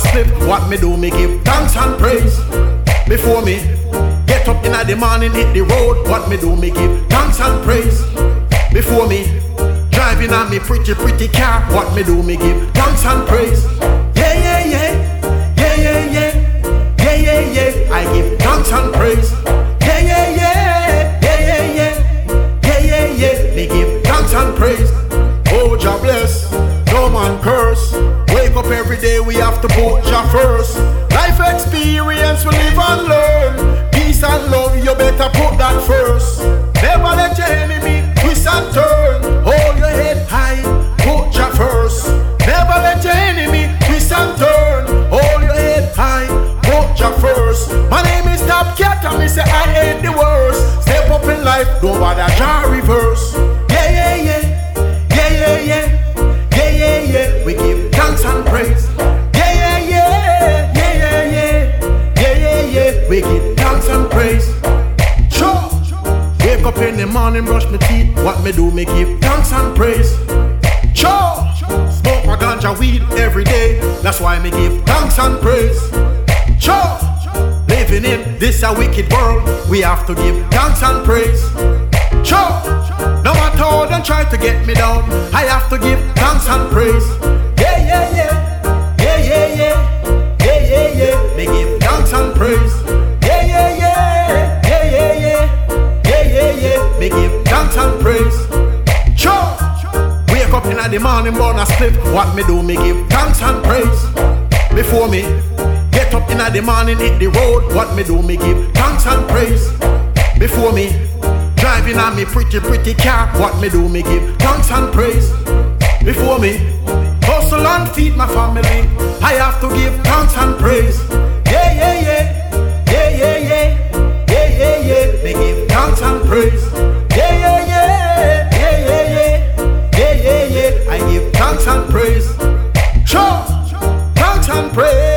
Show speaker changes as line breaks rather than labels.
split. What me do, me give thanks and praise. Before me get up in the morning, hit the road. What me do, me give thanks and praise. Before me driving on me pretty, pretty car. What me do, me give thanks and praise. Every day we have to put Jah first. Life experience we live and learn. Peace and love, you better put that first. Never let your enemy twist and turn. Hold your head high, put Jah first. Never let your enemy twist and turn. Hold your head high, put Jah first. My name is Top Cat and me say I ain't the worst. Step up in life, don't bother Jah reverse. Yeah yeah yeah, yeah yeah yeah, yeah yeah yeah. We give thanks and praise. Yeah, yeah, yeah, yeah, yeah, yeah, yeah, yeah, yeah. We give thanks and praise. Sure. Wake up in the morning, brush my teeth. What me do, me give thanks and praise. Sure. Smoke my ganja weed every day. That's why me give thanks and praise. Sure. Living in this a wicked world, we have to give thanks and praise. Sure. No matter how they try to get me down, I have to give in the morning, born a split. What me do, me give thanks and praise. Before me get up in the morning, hit the road. What me do, me give thanks and praise. Before me driving on me pretty, pretty car. What me do, me give thanks and praise. Before me hustle and feed my family, I have to give thanks pray.